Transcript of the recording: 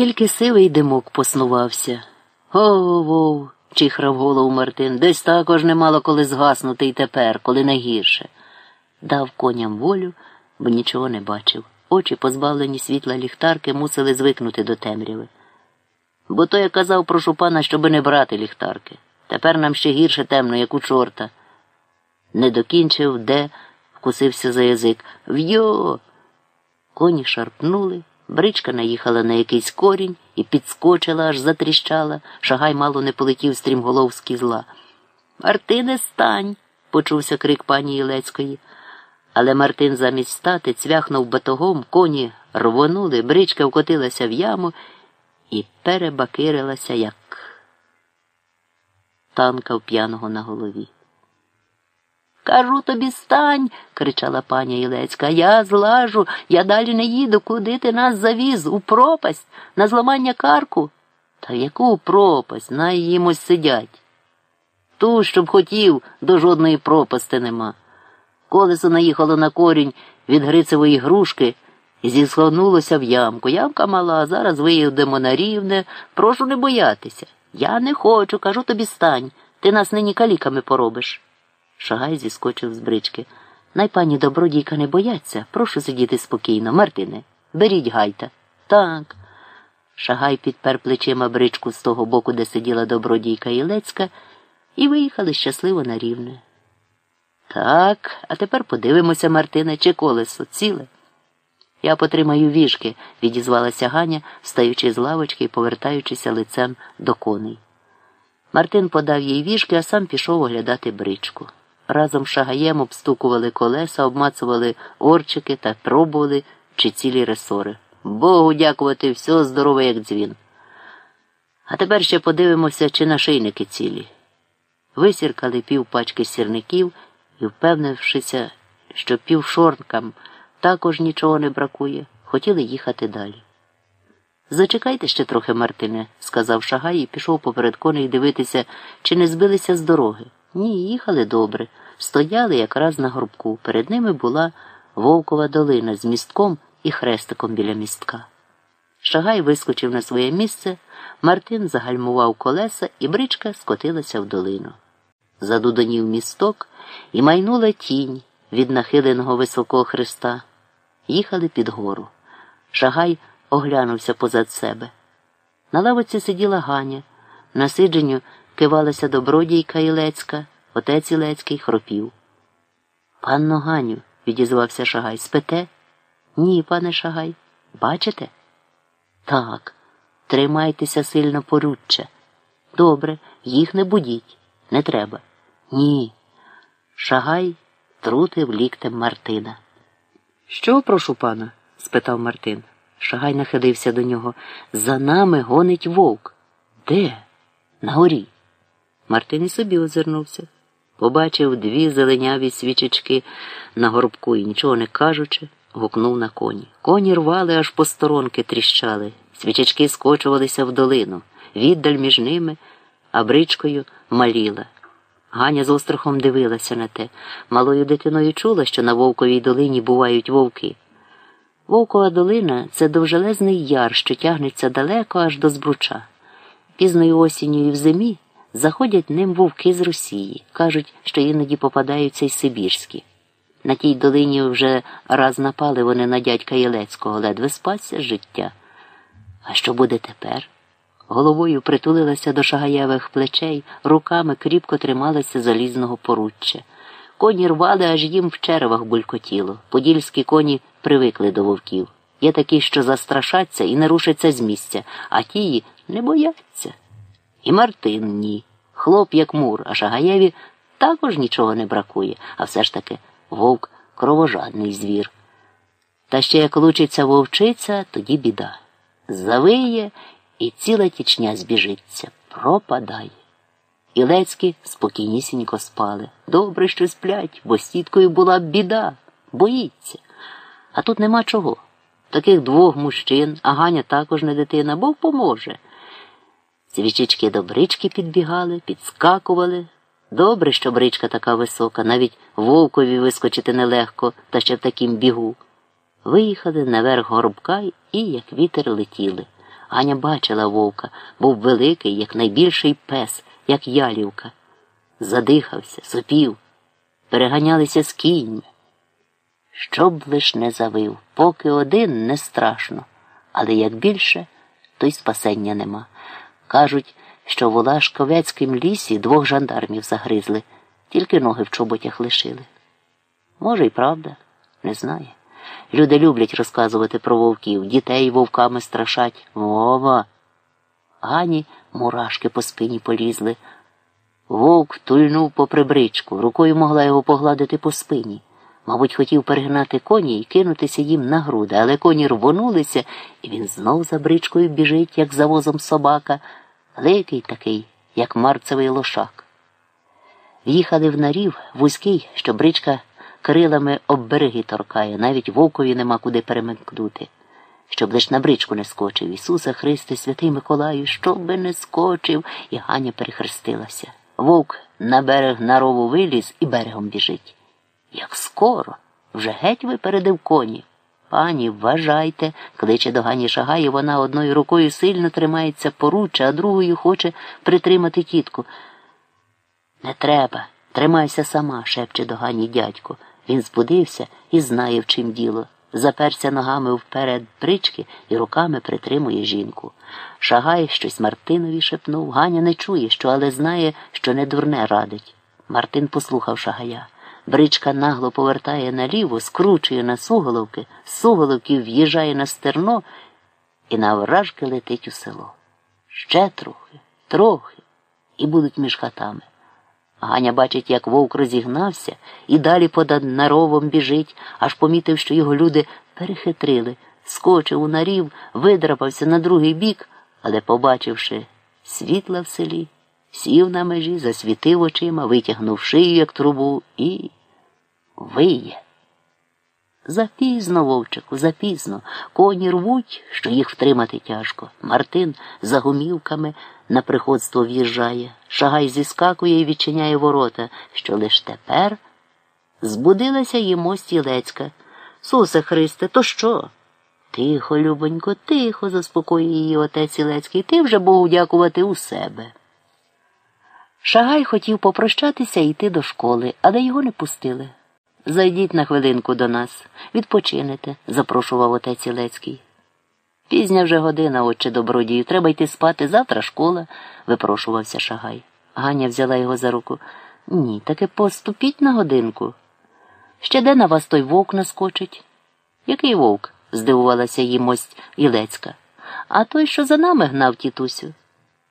Тільки сивий димок поснувався. О, вов, чихрав голову Мартин, десь також немало коли згаснути й тепер, коли не гірше. Дав коням волю, бо нічого не бачив. Очі, позбавлені світла ліхтарки, мусили звикнути до темряви. Бо то я казав прошу пана, щоби не брати ліхтарки. Тепер нам ще гірше темно, як у чорта. Не докінчив, де вкусився за язик. В'йо. Коні шарпнули, бричка наїхала на якийсь корінь і підскочила, аж затріщала, шагай мало не полетів стрімголов з кізла. Мартине, стань, почувся крик пані Ілецької. Але Мартин замість стати цвяхнув батогом, коні рвонули, бричка вкотилася в яму і перебакирилася, як танка в п'яного на голові. Кажу тобі стань, кричала пані Ілецька. Я злажу, я далі не їду, куди ти нас завіз, у пропасть, на зламання карку. Та яку пропасть, на їм сидять. Ту, щоб хотів, до жодної пропасти нема. Колесо наїхало на корінь від грицевої грушки і зісхонулося в ямку. Ямка мала, зараз виїдемо на рівне. Прошу не боятися. Я не хочу, кажу тобі стань. Ти нас нині каліками поробиш. Шагай зіскочив з брички. Най пані добродійка не бояться. Прошу сидіти спокійно. Мартине, беріть гайта. Так. Шагай підпер плечима бричку з того боку, де сиділа добродійка Ілецька, і виїхали щасливо на рівне. Так, а тепер подивимося, Мартине, чи колесо ціле. Я потримаю віжки, відізвалася Ганя, встаючи з лавочки і повертаючися лицем до коней. Мартин подав їй віжки, а сам пішов оглядати бричку. Разом шагаєм обстукували колеса, обмацували орчики та пробували, чи цілі ресори. Богу дякувати, все здорове, як дзвін. А тепер ще подивимося, чи нашийники цілі. Висіркали пів пачки сірників і, впевнившися, що півшорнкам також нічого не бракує, хотіли їхати далі. Зачекайте ще трохи, Мартине, сказав Шагай і пішов поперед коней дивитися, чи не збилися з дороги. Ні, їхали добре, стояли якраз на горбку. Перед ними була вовкова долина з містком і хрестиком біля містка. Шагай вискочив на своє місце, Мартин загальмував колеса, і бричка скотилася в долину. Задудонів місток і майнула тінь від нахиленого високого хреста. Їхали під гору. Шагай оглянувся позад себе. На лавоці сиділа Ганя, на сидженню кивалася добродійка Ілецька, отець Ілецький хропів. Панно Ганю, відізвався Шагай, спите? Ні, пане Шагай. Бачите? Так, тримайтеся сильно поруччя. Добре, їх не будіть. Не треба. Ні. Шагай трутив ліктем Мартина. Що прошу пана? спитав Мартин. Шагай нахилився до нього. За нами гонить вовк. Де? На горі. Мартин і собі озирнувся. Побачив дві зеленяві свічечки на горбку і, нічого не кажучи, гукнув на коні. Коні рвали, аж по сторонки тріщали. Свічечки скочувалися в долину, віддаль між ними, а бричкою маліла. Ганя з острахом дивилася на те. Малою дитиною чула, що на Вовковій долині бувають вовки. Вовкова долина це довжелезний яр, що тягнеться далеко аж до збруча. Пізною осінню і в зимі заходять ним вовки з Росії, кажуть, що іноді попадаються й Сибірські. На тій долині вже раз напали вони на дядька Єлецького, ледве спасся життя. А що буде тепер? Головою притулилася до шагаєвих плечей, руками кріпко трималася залізного поруччя. Коні рвали, аж їм в черевах булькотіло. Подільські коні привикли до вовків. Є такі, що застрашаться і не рушаться з місця, а ті не бояться. І Мартин ні. Хлоп, як мур, а Шагаєві також нічого не бракує, а все ж таки вовк кровожадний звір. Та ще як лучиться вовчиця, тоді біда. Завиє і ціла тічня збіжиться. Пропадає. Ілецькі спокійнісінько спали. Добре, що сплять, бо з тіткою була біда, боїться. А тут нема чого. Таких двох мужчин, а Ганя також не дитина, Бог поможе. Свічечки до брички підбігали, підскакували. Добре, що бричка така висока, навіть вовкові вискочити нелегко, та ще в такім бігу. Виїхали наверх горбка і, як вітер, летіли. Аня бачила вовка, був великий, як найбільший пес, як ялівка. Задихався, сопів, переганялися з кіньми. Щоб лиш не завив, поки один не страшно, але як більше, то й спасення нема. Кажуть, що в Олашковецькім лісі двох жандармів загризли, тільки ноги в чоботях лишили. Може, й правда, не знає. Люди люблять розказувати про вовків, дітей вовками страшать. Вова. Гані мурашки по спині полізли. Вовк тульнув по прибричку, рукою могла його погладити по спині. Мабуть, хотів перегнати коні і кинутися їм на груди, але коні рвонулися, і він знов за бричкою біжить, як за возом собака, великий такий, як марцевий лошак. В'їхали в нарів вузький, що бричка крилами об береги торкає, навіть вовкові нема куди перемикнути. Щоб лиш на бричку не скочив. Ісуса Христе, святий Миколаю, щоб би не скочив, і Ганя перехрестилася. Вовк на берег на рову виліз і берегом біжить. Як скоро, вже геть випередив коні. Пані, вважайте, кличе до Гані шагає, вона одною рукою сильно тримається поруччя, а другою хоче притримати тітку. Не треба, тримайся сама, шепче до Гані дядько. Він збудився і знає, в чим діло. Заперся ногами вперед брички і руками притримує жінку. Шагай щось Мартинові шепнув. Ганя не чує, що, але знає, що не дурне радить. Мартин послухав шагая. Бричка нагло повертає наліво, скручує на суголовки, з суголовків в'їжджає на стерно і навражки летить у село. Ще трохи, трохи, і будуть між хатами. Ганя бачить, як вовк розігнався і далі понад наровом біжить, аж помітив, що його люди перехитрили, скочив у нарів, видрапався на другий бік, але, побачивши світла в селі, сів на межі, засвітив очима, витягнув шию, як трубу, і виє. Запізно, вовчику, запізно. Коні рвуть, що їх втримати тяжко. Мартин за гумівками на приходство в'їжджає, шагай зіскакує і відчиняє ворота, що лиш тепер збудилася йому стілецька. Сусе Христе, то що? Тихо, любонько, тихо, заспокоює її отець Ілецький, ти вже Богу дякувати у себе. Шагай хотів попрощатися і йти до школи, але його не пустили. Зайдіть на хвилинку до нас, відпочинете, запрошував отець Ілецький. Пізня вже година, отче добродію, треба йти спати. Завтра школа, випрошувався Шагай. Ганя взяла його за руку. Ні, таки поступіть на годинку. Ще де на вас той вовк наскочить? Який вовк? здивувалася її мость Ілецька. А той, що за нами гнав тітусю.